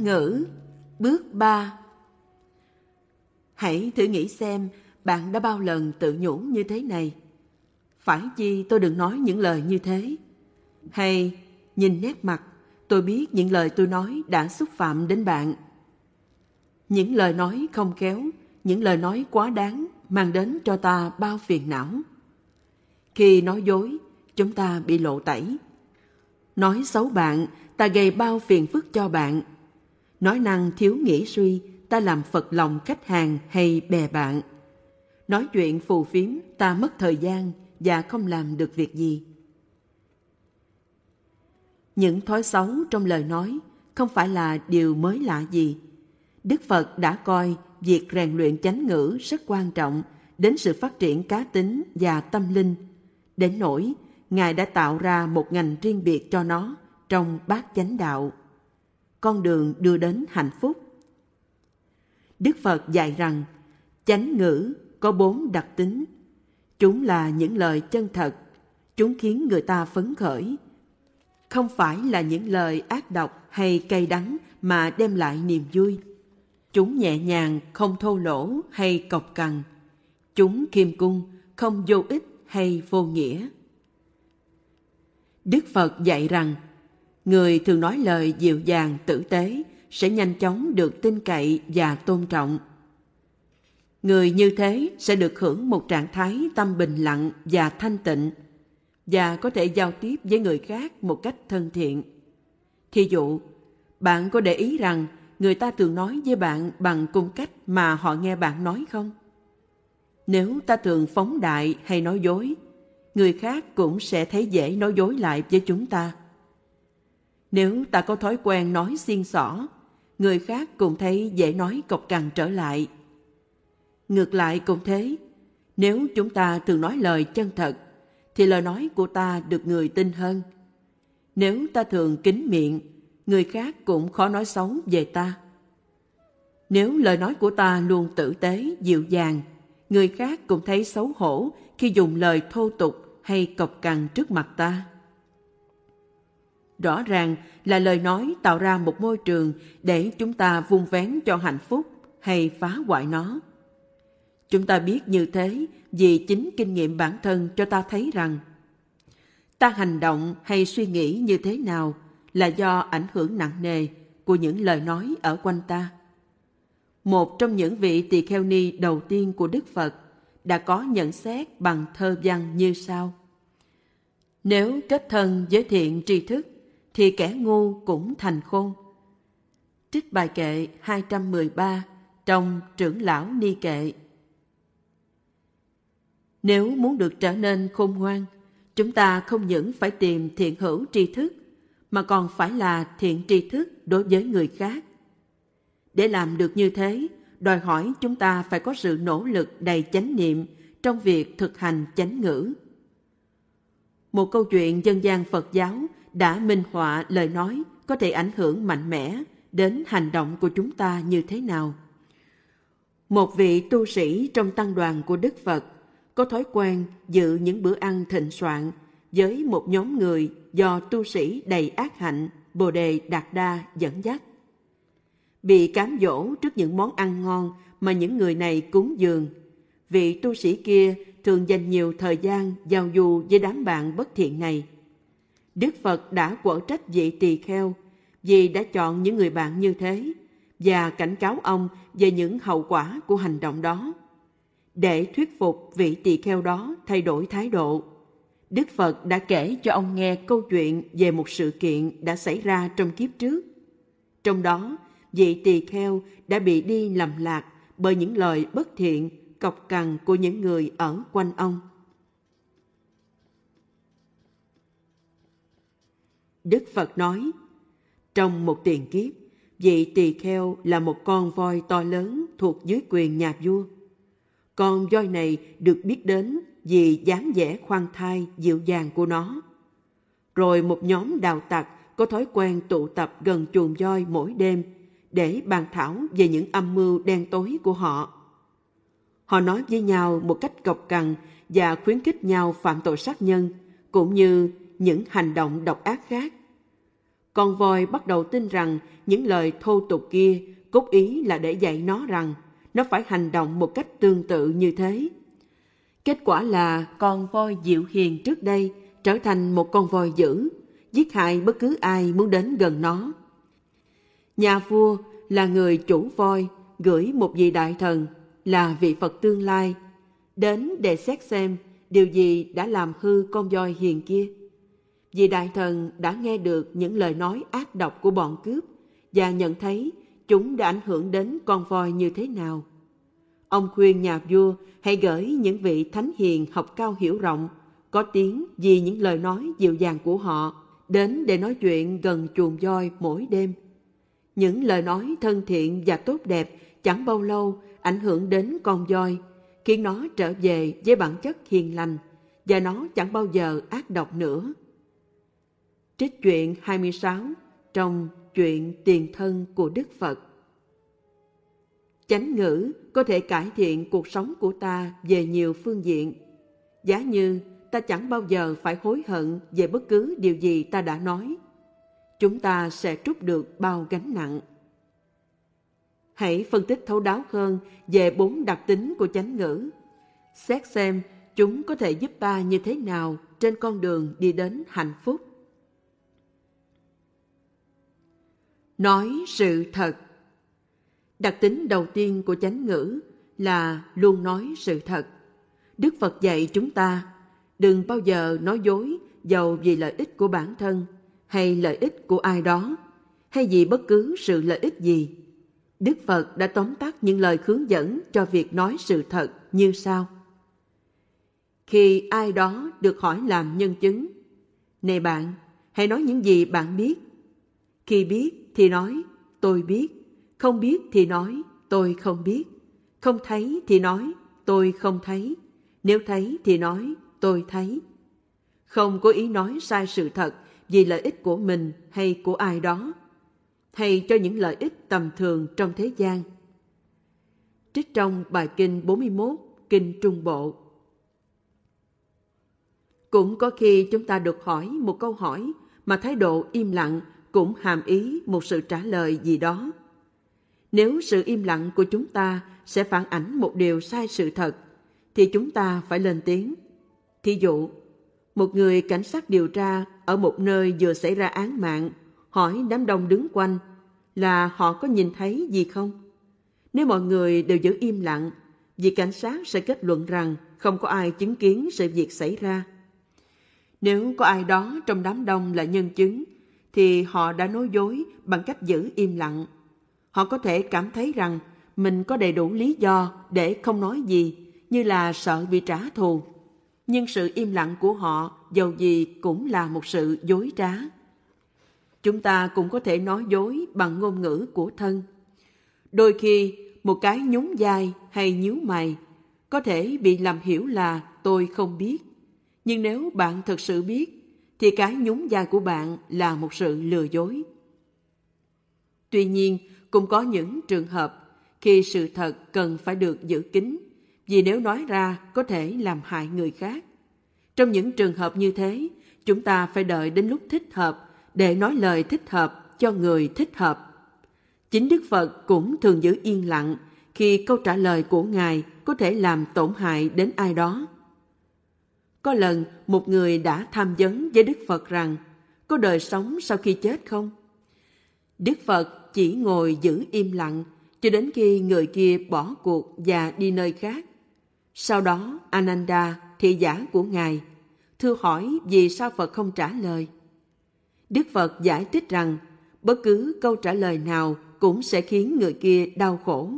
Ngữ Bước 3 Hãy thử nghĩ xem bạn đã bao lần tự nhủ như thế này. Phải chi tôi đừng nói những lời như thế? Hay nhìn nét mặt, tôi biết những lời tôi nói đã xúc phạm đến bạn. Những lời nói không khéo, những lời nói quá đáng mang đến cho ta bao phiền não. Khi nói dối, chúng ta bị lộ tẩy. Nói xấu bạn, ta gây bao phiền phức cho bạn. Nói năng thiếu nghĩ suy, ta làm phật lòng khách hàng hay bè bạn. Nói chuyện phù phiếm, ta mất thời gian và không làm được việc gì. Những thói xấu trong lời nói không phải là điều mới lạ gì. Đức Phật đã coi việc rèn luyện chánh ngữ rất quan trọng đến sự phát triển cá tính và tâm linh. Đến nỗi, Ngài đã tạo ra một ngành riêng biệt cho nó trong bát chánh đạo. Con đường đưa đến hạnh phúc. Đức Phật dạy rằng, chánh ngữ có bốn đặc tính. Chúng là những lời chân thật, chúng khiến người ta phấn khởi. Không phải là những lời ác độc hay cay đắng mà đem lại niềm vui. Chúng nhẹ nhàng, không thô lỗ hay cộc cằn. Chúng khiêm cung, không vô ích hay vô nghĩa. Đức Phật dạy rằng, người thường nói lời dịu dàng, tử tế sẽ nhanh chóng được tin cậy và tôn trọng. Người như thế sẽ được hưởng một trạng thái tâm bình lặng và thanh tịnh và có thể giao tiếp với người khác một cách thân thiện. Thí dụ, bạn có để ý rằng người ta thường nói với bạn bằng cung cách mà họ nghe bạn nói không? Nếu ta thường phóng đại hay nói dối, người khác cũng sẽ thấy dễ nói dối lại với chúng ta. Nếu ta có thói quen nói xiên xỏ, người khác cũng thấy dễ nói cộc cằn trở lại. Ngược lại cũng thế, nếu chúng ta thường nói lời chân thật, thì lời nói của ta được người tin hơn. Nếu ta thường kín miệng, người khác cũng khó nói xấu về ta. Nếu lời nói của ta luôn tử tế, dịu dàng, người khác cũng thấy xấu hổ khi dùng lời thô tục hay cộc cằn trước mặt ta. Rõ ràng là lời nói tạo ra một môi trường để chúng ta vung vén cho hạnh phúc hay phá hoại nó. Chúng ta biết như thế vì chính kinh nghiệm bản thân cho ta thấy rằng ta hành động hay suy nghĩ như thế nào là do ảnh hưởng nặng nề của những lời nói ở quanh ta. Một trong những vị tỳ kheo ni đầu tiên của Đức Phật đã có nhận xét bằng thơ văn như sau. Nếu kết thân với thiện tri thức, thì kẻ ngu cũng thành khôn. Trích bài kệ 213 trong trưởng lão ni kệ. Nếu muốn được trở nên khôn ngoan, chúng ta không những phải tìm thiện hữu tri thức, mà còn phải là thiện tri thức đối với người khác. Để làm được như thế, đòi hỏi chúng ta phải có sự nỗ lực đầy chánh niệm trong việc thực hành chánh ngữ. Một câu chuyện dân gian Phật giáo đã minh họa lời nói có thể ảnh hưởng mạnh mẽ đến hành động của chúng ta như thế nào. Một vị tu sĩ trong tăng đoàn của Đức Phật có thói quen dự những bữa ăn thịnh soạn với một nhóm người do tu sĩ đầy ác hạnh Bồ Đề Đạt Đa dẫn dắt. Bị cám dỗ trước những món ăn ngon mà những người này cúng dường, vị tu sĩ kia thường dành nhiều thời gian giao du với đám bạn bất thiện này. Đức Phật đã quở trách vị tỳ kheo vì đã chọn những người bạn như thế và cảnh cáo ông về những hậu quả của hành động đó. Để thuyết phục vị tỳ kheo đó thay đổi thái độ, Đức Phật đã kể cho ông nghe câu chuyện về một sự kiện đã xảy ra trong kiếp trước. Trong đó, vị tỳ kheo đã bị đi lầm lạc bởi những lời bất thiện, cọc cằn của những người ở quanh ông. Đức Phật nói, trong một tiền kiếp, vị tỳ kheo là một con voi to lớn thuộc dưới quyền nhà vua. Con voi này được biết đến vì dáng vẻ khoan thai dịu dàng của nó. Rồi một nhóm đào tặc có thói quen tụ tập gần chuồng voi mỗi đêm để bàn thảo về những âm mưu đen tối của họ. Họ nói với nhau một cách cộc cằn và khuyến khích nhau phạm tội sát nhân, cũng như những hành động độc ác khác. Con voi bắt đầu tin rằng những lời thô tục kia cốt ý là để dạy nó rằng nó phải hành động một cách tương tự như thế. Kết quả là con voi dịu hiền trước đây trở thành một con voi dữ, giết hại bất cứ ai muốn đến gần nó. Nhà vua là người chủ voi gửi một vị đại thần là vị Phật tương lai đến để xét xem điều gì đã làm hư con voi hiền kia vì đại thần đã nghe được những lời nói ác độc của bọn cướp và nhận thấy chúng đã ảnh hưởng đến con voi như thế nào. Ông khuyên nhà vua hãy gửi những vị thánh hiền học cao hiểu rộng, có tiếng vì những lời nói dịu dàng của họ đến để nói chuyện gần chuồng voi mỗi đêm. Những lời nói thân thiện và tốt đẹp chẳng bao lâu ảnh hưởng đến con voi, khiến nó trở về với bản chất hiền lành và nó chẳng bao giờ ác độc nữa. Trích chuyện 26 trong chuyện tiền thân của Đức Phật Chánh ngữ có thể cải thiện cuộc sống của ta về nhiều phương diện. Giá như ta chẳng bao giờ phải hối hận về bất cứ điều gì ta đã nói. Chúng ta sẽ trút được bao gánh nặng. Hãy phân tích thấu đáo hơn về bốn đặc tính của chánh ngữ. Xét xem chúng có thể giúp ta như thế nào trên con đường đi đến hạnh phúc. Nói sự thật Đặc tính đầu tiên của chánh ngữ là luôn nói sự thật. Đức Phật dạy chúng ta đừng bao giờ nói dối giàu vì lợi ích của bản thân hay lợi ích của ai đó hay vì bất cứ sự lợi ích gì. Đức Phật đã tóm tắt những lời hướng dẫn cho việc nói sự thật như sau. Khi ai đó được hỏi làm nhân chứng, Này bạn, hãy nói những gì bạn biết. Khi biết thì nói, tôi biết không biết thì nói tôi không biết. Không thấy thì nói tôi không thấy. Nếu thấy thì nói tôi thấy. Không có ý nói sai sự thật vì lợi ích của mình hay của ai đó, hay cho những lợi ích tầm thường trong thế gian. Trích trong bài kinh 41, Kinh Trung Bộ. Cũng có khi chúng ta được hỏi một câu hỏi mà thái độ im lặng cũng hàm ý một sự trả lời gì đó nếu sự im lặng của chúng ta sẽ phản ảnh một điều sai sự thật, thì chúng ta phải lên tiếng. Thí dụ, một người cảnh sát điều tra ở một nơi vừa xảy ra án mạng hỏi đám đông đứng quanh là họ có nhìn thấy gì không? Nếu mọi người đều giữ im lặng, vị cảnh sát sẽ kết luận rằng không có ai chứng kiến sự việc xảy ra. Nếu có ai đó trong đám đông là nhân chứng, thì họ đã nói dối bằng cách giữ im lặng Họ có thể cảm thấy rằng mình có đầy đủ lý do để không nói gì, như là sợ bị trả thù. Nhưng sự im lặng của họ dầu gì cũng là một sự dối trá. Chúng ta cũng có thể nói dối bằng ngôn ngữ của thân. Đôi khi, một cái nhún vai hay nhíu mày có thể bị làm hiểu là tôi không biết. Nhưng nếu bạn thực sự biết, thì cái nhún vai của bạn là một sự lừa dối. Tuy nhiên, cũng có những trường hợp khi sự thật cần phải được giữ kín vì nếu nói ra có thể làm hại người khác. Trong những trường hợp như thế, chúng ta phải đợi đến lúc thích hợp để nói lời thích hợp cho người thích hợp. Chính Đức Phật cũng thường giữ yên lặng khi câu trả lời của Ngài có thể làm tổn hại đến ai đó. Có lần một người đã tham vấn với Đức Phật rằng có đời sống sau khi chết không? Đức Phật chỉ ngồi giữ im lặng cho đến khi người kia bỏ cuộc và đi nơi khác. Sau đó, Ananda, thị giả của Ngài, thưa hỏi vì sao Phật không trả lời. Đức Phật giải thích rằng bất cứ câu trả lời nào cũng sẽ khiến người kia đau khổ.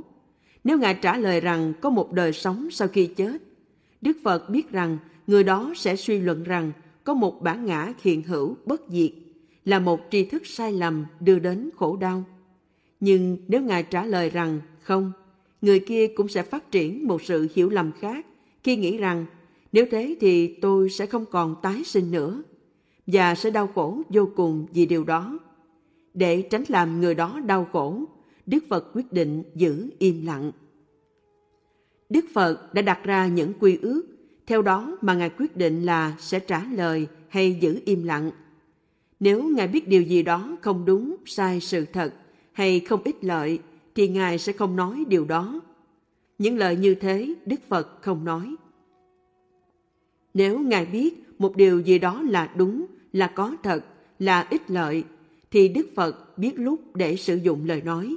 Nếu Ngài trả lời rằng có một đời sống sau khi chết, Đức Phật biết rằng người đó sẽ suy luận rằng có một bản ngã hiện hữu bất diệt là một tri thức sai lầm đưa đến khổ đau. Nhưng nếu Ngài trả lời rằng không, người kia cũng sẽ phát triển một sự hiểu lầm khác khi nghĩ rằng nếu thế thì tôi sẽ không còn tái sinh nữa và sẽ đau khổ vô cùng vì điều đó. Để tránh làm người đó đau khổ, Đức Phật quyết định giữ im lặng. Đức Phật đã đặt ra những quy ước, theo đó mà Ngài quyết định là sẽ trả lời hay giữ im lặng Nếu Ngài biết điều gì đó không đúng, sai sự thật hay không ích lợi, thì Ngài sẽ không nói điều đó. Những lời như thế Đức Phật không nói. Nếu Ngài biết một điều gì đó là đúng, là có thật, là ích lợi, thì Đức Phật biết lúc để sử dụng lời nói.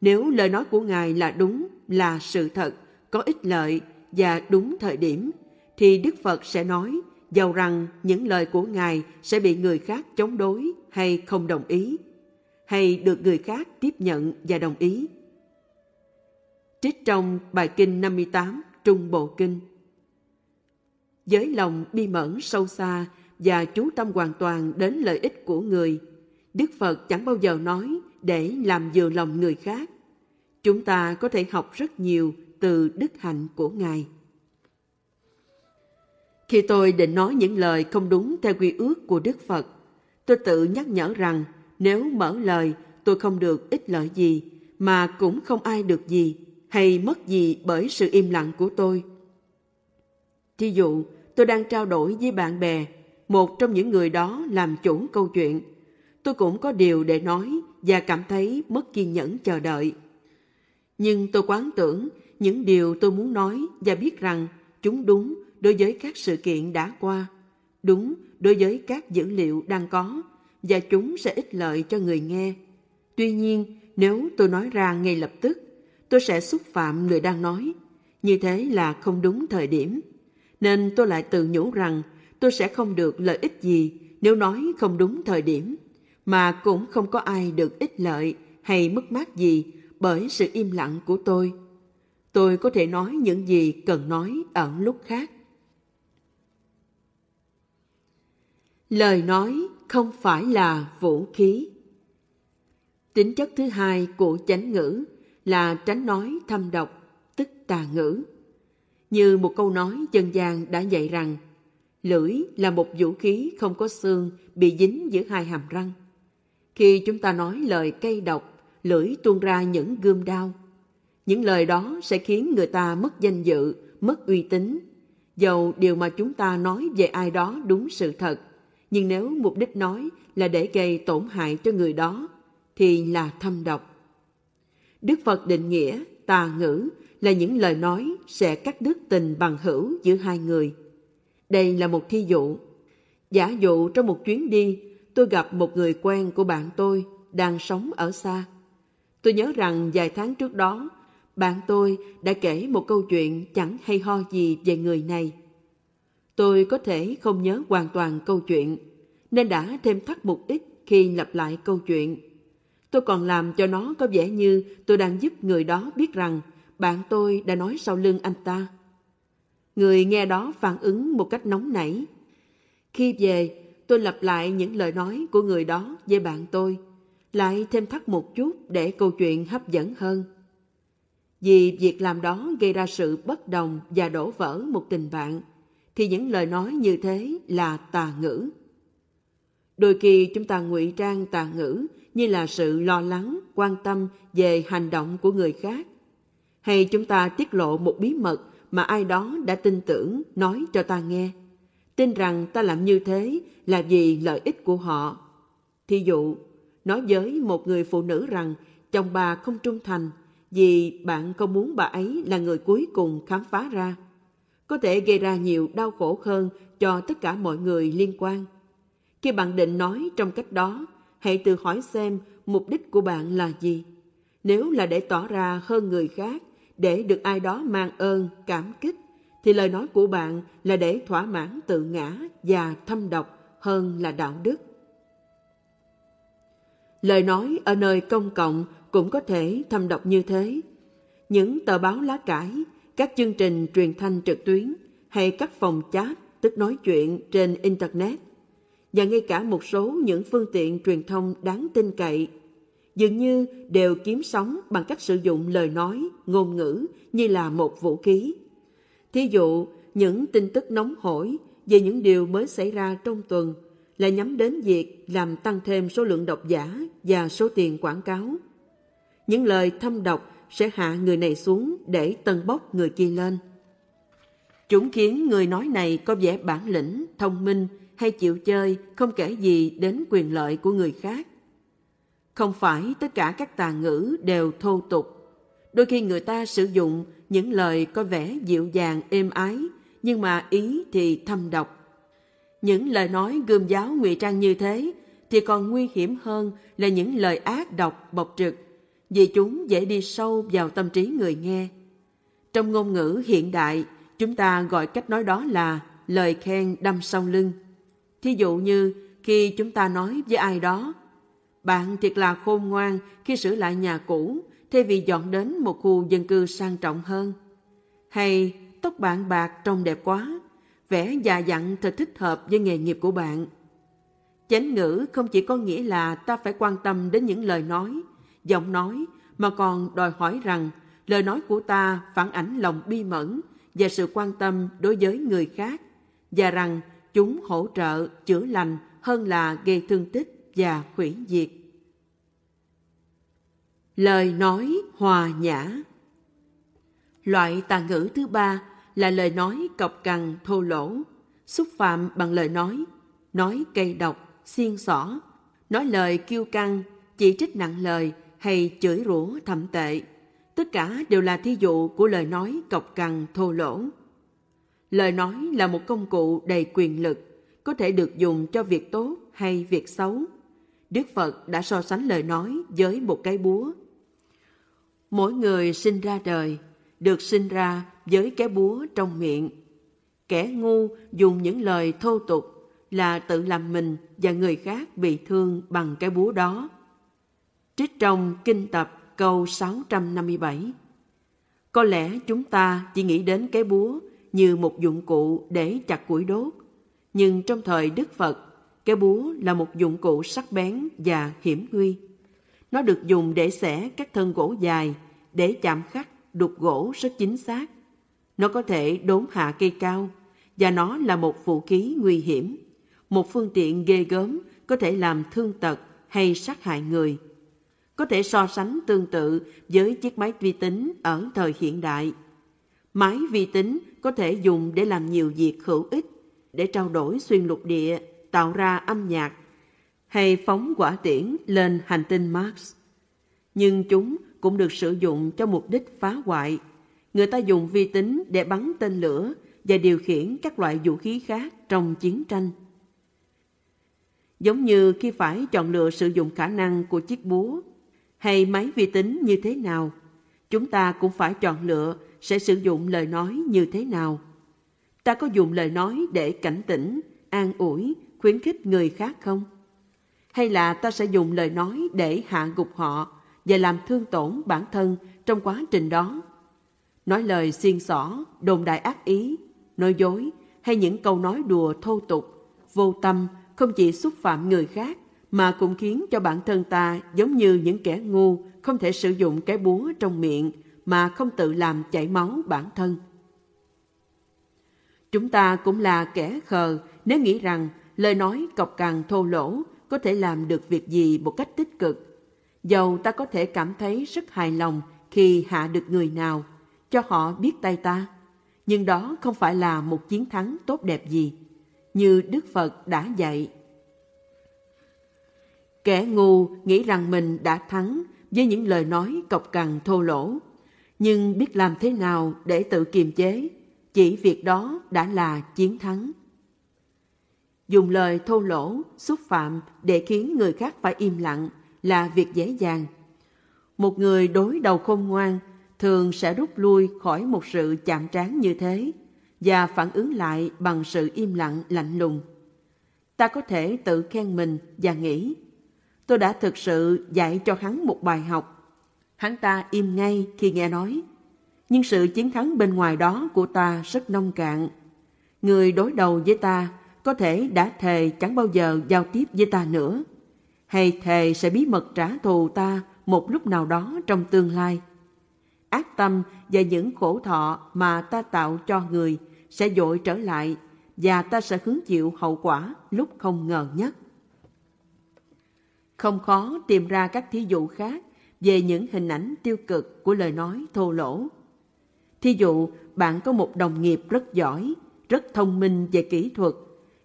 Nếu lời nói của Ngài là đúng, là sự thật, có ích lợi và đúng thời điểm, thì Đức Phật sẽ nói, dầu rằng những lời của Ngài sẽ bị người khác chống đối hay không đồng ý, hay được người khác tiếp nhận và đồng ý. Trích trong bài kinh 58 Trung Bộ Kinh Với lòng bi mẫn sâu xa và chú tâm hoàn toàn đến lợi ích của người, Đức Phật chẳng bao giờ nói để làm vừa lòng người khác. Chúng ta có thể học rất nhiều từ đức hạnh của Ngài. Khi tôi định nói những lời không đúng theo quy ước của Đức Phật, tôi tự nhắc nhở rằng nếu mở lời tôi không được ích lợi gì, mà cũng không ai được gì hay mất gì bởi sự im lặng của tôi. Thí dụ, tôi đang trao đổi với bạn bè, một trong những người đó làm chủ câu chuyện. Tôi cũng có điều để nói và cảm thấy mất kiên nhẫn chờ đợi. Nhưng tôi quán tưởng những điều tôi muốn nói và biết rằng chúng đúng đối với các sự kiện đã qua, đúng đối với các dữ liệu đang có và chúng sẽ ích lợi cho người nghe. Tuy nhiên, nếu tôi nói ra ngay lập tức, tôi sẽ xúc phạm người đang nói. Như thế là không đúng thời điểm. Nên tôi lại tự nhủ rằng tôi sẽ không được lợi ích gì nếu nói không đúng thời điểm, mà cũng không có ai được ích lợi hay mất mát gì bởi sự im lặng của tôi. Tôi có thể nói những gì cần nói ở lúc khác. Lời nói không phải là vũ khí. Tính chất thứ hai của chánh ngữ là tránh nói thâm độc, tức tà ngữ. Như một câu nói dân gian đã dạy rằng, lưỡi là một vũ khí không có xương bị dính giữa hai hàm răng. Khi chúng ta nói lời cay độc, lưỡi tuôn ra những gươm đao. Những lời đó sẽ khiến người ta mất danh dự, mất uy tín. Dầu điều mà chúng ta nói về ai đó đúng sự thật, nhưng nếu mục đích nói là để gây tổn hại cho người đó, thì là thâm độc. Đức Phật định nghĩa tà ngữ là những lời nói sẽ cắt đứt tình bằng hữu giữa hai người. Đây là một thí dụ. Giả dụ trong một chuyến đi, tôi gặp một người quen của bạn tôi đang sống ở xa. Tôi nhớ rằng vài tháng trước đó, bạn tôi đã kể một câu chuyện chẳng hay ho gì về người này. Tôi có thể không nhớ hoàn toàn câu chuyện, nên đã thêm thắt một ít khi lặp lại câu chuyện. Tôi còn làm cho nó có vẻ như tôi đang giúp người đó biết rằng bạn tôi đã nói sau lưng anh ta. Người nghe đó phản ứng một cách nóng nảy. Khi về, tôi lặp lại những lời nói của người đó với bạn tôi, lại thêm thắt một chút để câu chuyện hấp dẫn hơn. Vì việc làm đó gây ra sự bất đồng và đổ vỡ một tình bạn, thì những lời nói như thế là tà ngữ. Đôi khi chúng ta ngụy trang tà ngữ như là sự lo lắng, quan tâm về hành động của người khác. Hay chúng ta tiết lộ một bí mật mà ai đó đã tin tưởng nói cho ta nghe. Tin rằng ta làm như thế là vì lợi ích của họ. Thí dụ, nói với một người phụ nữ rằng chồng bà không trung thành vì bạn không muốn bà ấy là người cuối cùng khám phá ra. Có thể gây ra nhiều đau khổ hơn cho tất cả mọi người liên quan. Khi bạn định nói trong cách đó, hãy tự hỏi xem mục đích của bạn là gì. Nếu là để tỏ ra hơn người khác, để được ai đó mang ơn, cảm kích, thì lời nói của bạn là để thỏa mãn tự ngã và thâm độc hơn là đạo đức. Lời nói ở nơi công cộng cũng có thể thâm độc như thế. Những tờ báo lá cải, các chương trình truyền thanh trực tuyến hay các phòng chat tức nói chuyện trên Internet và ngay cả một số những phương tiện truyền thông đáng tin cậy dường như đều kiếm sống bằng cách sử dụng lời nói, ngôn ngữ như là một vũ khí. Thí dụ, những tin tức nóng hổi về những điều mới xảy ra trong tuần là nhắm đến việc làm tăng thêm số lượng độc giả và số tiền quảng cáo. Những lời thâm độc sẽ hạ người này xuống để tân bốc người kia lên. Chúng khiến người nói này có vẻ bản lĩnh, thông minh hay chịu chơi không kể gì đến quyền lợi của người khác. Không phải tất cả các tà ngữ đều thô tục. Đôi khi người ta sử dụng những lời có vẻ dịu dàng êm ái, nhưng mà ý thì thâm độc. Những lời nói gươm giáo ngụy trang như thế thì còn nguy hiểm hơn là những lời ác độc bộc trực, vì chúng dễ đi sâu vào tâm trí người nghe. Trong ngôn ngữ hiện đại, chúng ta gọi cách nói đó là lời khen đâm sau lưng. Thí dụ như khi chúng ta nói với ai đó, bạn thiệt là khôn ngoan khi sửa lại nhà cũ thay vì dọn đến một khu dân cư sang trọng hơn. Hay tóc bạn bạc trông đẹp quá, vẻ già dặn thật thích hợp với nghề nghiệp của bạn. Chánh ngữ không chỉ có nghĩa là ta phải quan tâm đến những lời nói, giọng nói, mà còn đòi hỏi rằng lời nói của ta phản ảnh lòng bi mẫn và sự quan tâm đối với người khác, và rằng chúng hỗ trợ chữa lành hơn là gây thương tích và hủy diệt. Lời nói hòa nhã Loại tà ngữ thứ ba là lời nói cọc cằn thô lỗ, xúc phạm bằng lời nói, nói cây độc, xiên xỏ, nói lời kiêu căng, chỉ trích nặng lời hay chửi rủa thậm tệ. Tất cả đều là thí dụ của lời nói cọc cằn thô lỗ. Lời nói là một công cụ đầy quyền lực, có thể được dùng cho việc tốt hay việc xấu. Đức Phật đã so sánh lời nói với một cái búa. Mỗi người sinh ra đời, được sinh ra với cái búa trong miệng. Kẻ ngu dùng những lời thô tục là tự làm mình và người khác bị thương bằng cái búa đó. Trích trong Kinh Tập câu 657 Có lẽ chúng ta chỉ nghĩ đến cái búa như một dụng cụ để chặt củi đốt. Nhưng trong thời Đức Phật, cái búa là một dụng cụ sắc bén và hiểm nguy. Nó được dùng để xẻ các thân gỗ dài, để chạm khắc, đục gỗ rất chính xác. Nó có thể đốn hạ cây cao, và nó là một vũ khí nguy hiểm, một phương tiện ghê gớm có thể làm thương tật hay sát hại người. Có thể so sánh tương tự với chiếc máy vi tính ở thời hiện đại. Máy vi tính có thể dùng để làm nhiều việc hữu ích, để trao đổi xuyên lục địa, tạo ra âm nhạc, hay phóng quả tiễn lên hành tinh Mars. Nhưng chúng cũng được sử dụng cho mục đích phá hoại. Người ta dùng vi tính để bắn tên lửa và điều khiển các loại vũ khí khác trong chiến tranh. Giống như khi phải chọn lựa sử dụng khả năng của chiếc búa hay máy vi tính như thế nào, chúng ta cũng phải chọn lựa sẽ sử dụng lời nói như thế nào. Ta có dùng lời nói để cảnh tỉnh, an ủi, khuyến khích người khác không? Hay là ta sẽ dùng lời nói để hạ gục họ và làm thương tổn bản thân trong quá trình đó? Nói lời xiên xỏ, đồn đại ác ý, nói dối hay những câu nói đùa thô tục, vô tâm không chỉ xúc phạm người khác mà cũng khiến cho bản thân ta giống như những kẻ ngu không thể sử dụng cái búa trong miệng mà không tự làm chảy máu bản thân. Chúng ta cũng là kẻ khờ nếu nghĩ rằng lời nói cọc cằn thô lỗ có thể làm được việc gì một cách tích cực. Dầu ta có thể cảm thấy rất hài lòng khi hạ được người nào, cho họ biết tay ta. Nhưng đó không phải là một chiến thắng tốt đẹp gì, như Đức Phật đã dạy. Kẻ ngu nghĩ rằng mình đã thắng với những lời nói cọc cằn thô lỗ, nhưng biết làm thế nào để tự kiềm chế, chỉ việc đó đã là chiến thắng. Dùng lời thô lỗ, xúc phạm để khiến người khác phải im lặng là việc dễ dàng. Một người đối đầu khôn ngoan thường sẽ rút lui khỏi một sự chạm trán như thế và phản ứng lại bằng sự im lặng lạnh lùng. Ta có thể tự khen mình và nghĩ tôi đã thực sự dạy cho hắn một bài học. Hắn ta im ngay khi nghe nói. Nhưng sự chiến thắng bên ngoài đó của ta rất nông cạn. Người đối đầu với ta có thể đã thề chẳng bao giờ giao tiếp với ta nữa. Hay thề sẽ bí mật trả thù ta một lúc nào đó trong tương lai. Ác tâm và những khổ thọ mà ta tạo cho người sẽ dội trở lại và ta sẽ hứng chịu hậu quả lúc không ngờ nhất. Không khó tìm ra các thí dụ khác về những hình ảnh tiêu cực của lời nói thô lỗ. Thí dụ, bạn có một đồng nghiệp rất giỏi, rất thông minh về kỹ thuật,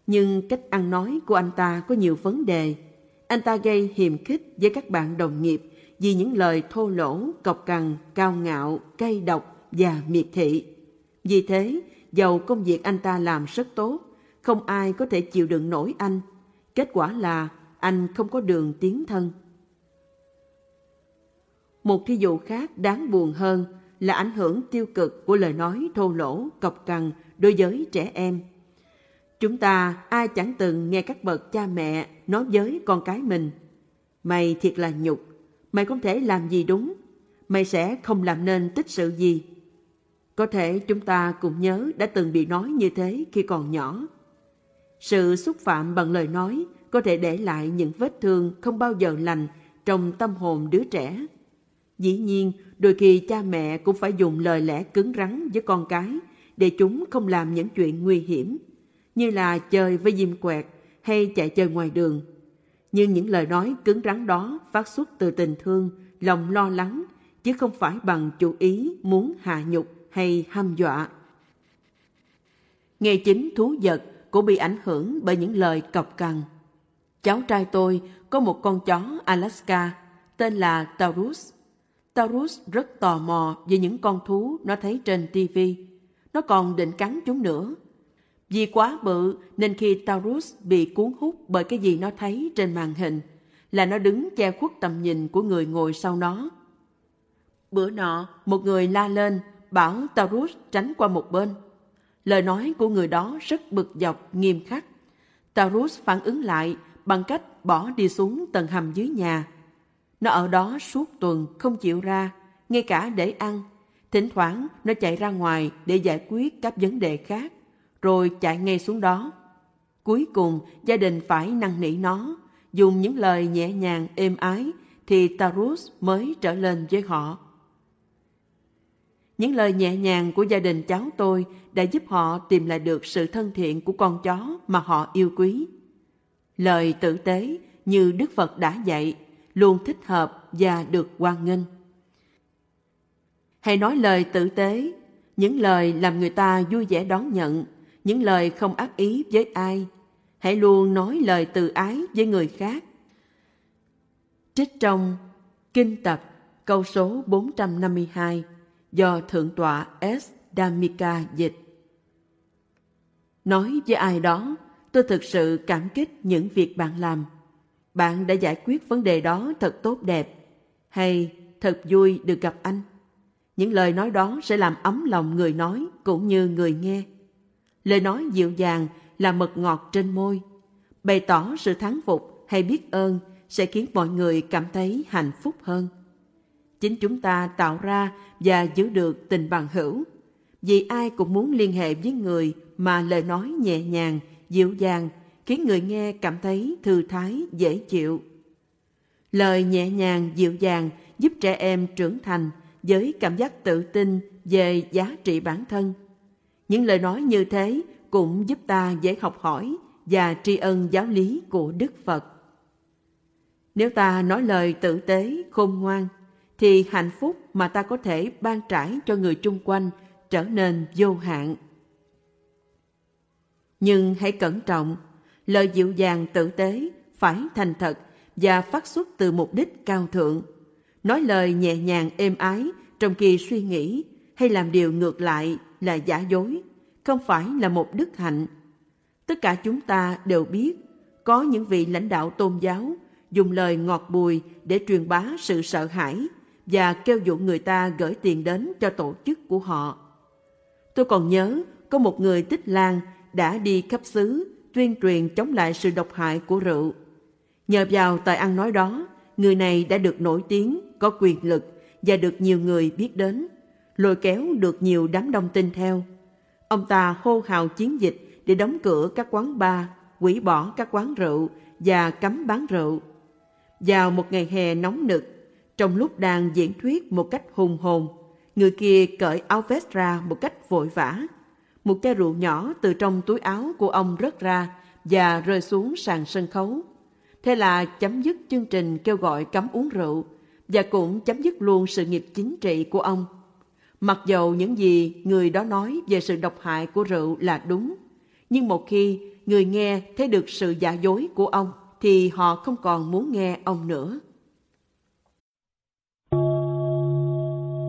Nhưng cách ăn nói của anh ta có nhiều vấn đề. Anh ta gây hiềm khích với các bạn đồng nghiệp vì những lời thô lỗ, cọc cằn, cao ngạo, cay độc và miệt thị. Vì thế, dầu công việc anh ta làm rất tốt, không ai có thể chịu đựng nổi anh. Kết quả là anh không có đường tiến thân. Một thí dụ khác đáng buồn hơn là ảnh hưởng tiêu cực của lời nói thô lỗ, cọc cằn đối với trẻ em. Chúng ta ai chẳng từng nghe các bậc cha mẹ nói với con cái mình Mày thiệt là nhục, mày không thể làm gì đúng, mày sẽ không làm nên tích sự gì. Có thể chúng ta cũng nhớ đã từng bị nói như thế khi còn nhỏ. Sự xúc phạm bằng lời nói có thể để lại những vết thương không bao giờ lành trong tâm hồn đứa trẻ. Dĩ nhiên, đôi khi cha mẹ cũng phải dùng lời lẽ cứng rắn với con cái để chúng không làm những chuyện nguy hiểm, như là chơi với diêm quẹt hay chạy chơi ngoài đường. Nhưng những lời nói cứng rắn đó phát xuất từ tình thương, lòng lo lắng, chứ không phải bằng chủ ý muốn hạ nhục hay hăm dọa. nghề chính thú vật cũng bị ảnh hưởng bởi những lời cọc cằn. Cháu trai tôi có một con chó Alaska tên là Taurus. Taurus rất tò mò về những con thú nó thấy trên TV. Nó còn định cắn chúng nữa. Vì quá bự nên khi Taurus bị cuốn hút bởi cái gì nó thấy trên màn hình là nó đứng che khuất tầm nhìn của người ngồi sau nó. Bữa nọ, một người la lên bảo Taurus tránh qua một bên. Lời nói của người đó rất bực dọc, nghiêm khắc. Taurus phản ứng lại bằng cách bỏ đi xuống tầng hầm dưới nhà. Nó ở đó suốt tuần không chịu ra, ngay cả để ăn. Thỉnh thoảng nó chạy ra ngoài để giải quyết các vấn đề khác, rồi chạy ngay xuống đó. Cuối cùng gia đình phải năn nỉ nó, dùng những lời nhẹ nhàng êm ái thì Tarus mới trở lên với họ. Những lời nhẹ nhàng của gia đình cháu tôi đã giúp họ tìm lại được sự thân thiện của con chó mà họ yêu quý. Lời tử tế như Đức Phật đã dạy luôn thích hợp và được hoan nghênh. Hãy nói lời tử tế, những lời làm người ta vui vẻ đón nhận, những lời không ác ý với ai. Hãy luôn nói lời từ ái với người khác. Trích trong Kinh tập câu số 452 do Thượng tọa S. Damika dịch. Nói với ai đó, tôi thực sự cảm kích những việc bạn làm. Bạn đã giải quyết vấn đề đó thật tốt đẹp, hay thật vui được gặp anh. Những lời nói đó sẽ làm ấm lòng người nói cũng như người nghe. Lời nói dịu dàng là mật ngọt trên môi. Bày tỏ sự thắng phục hay biết ơn sẽ khiến mọi người cảm thấy hạnh phúc hơn chính chúng ta tạo ra và giữ được tình bằng hữu. Vì ai cũng muốn liên hệ với người mà lời nói nhẹ nhàng, dịu dàng, khiến người nghe cảm thấy thư thái, dễ chịu. Lời nhẹ nhàng, dịu dàng giúp trẻ em trưởng thành với cảm giác tự tin về giá trị bản thân. Những lời nói như thế cũng giúp ta dễ học hỏi và tri ân giáo lý của Đức Phật. Nếu ta nói lời tử tế, khôn ngoan, thì hạnh phúc mà ta có thể ban trải cho người chung quanh trở nên vô hạn. Nhưng hãy cẩn trọng, lời dịu dàng tử tế phải thành thật và phát xuất từ mục đích cao thượng. Nói lời nhẹ nhàng êm ái trong khi suy nghĩ hay làm điều ngược lại là giả dối, không phải là một đức hạnh. Tất cả chúng ta đều biết có những vị lãnh đạo tôn giáo dùng lời ngọt bùi để truyền bá sự sợ hãi và kêu dụ người ta gửi tiền đến cho tổ chức của họ. Tôi còn nhớ có một người tích lan đã đi khắp xứ tuyên truyền chống lại sự độc hại của rượu. Nhờ vào tài ăn nói đó, người này đã được nổi tiếng, có quyền lực và được nhiều người biết đến, lôi kéo được nhiều đám đông tin theo. Ông ta hô hào chiến dịch để đóng cửa các quán bar, hủy bỏ các quán rượu và cấm bán rượu. Vào một ngày hè nóng nực, trong lúc đang diễn thuyết một cách hùng hồn, người kia cởi áo vest ra một cách vội vã. Một chai rượu nhỏ từ trong túi áo của ông rớt ra và rơi xuống sàn sân khấu. Thế là chấm dứt chương trình kêu gọi cấm uống rượu và cũng chấm dứt luôn sự nghiệp chính trị của ông. Mặc dầu những gì người đó nói về sự độc hại của rượu là đúng, nhưng một khi người nghe thấy được sự giả dối của ông thì họ không còn muốn nghe ông nữa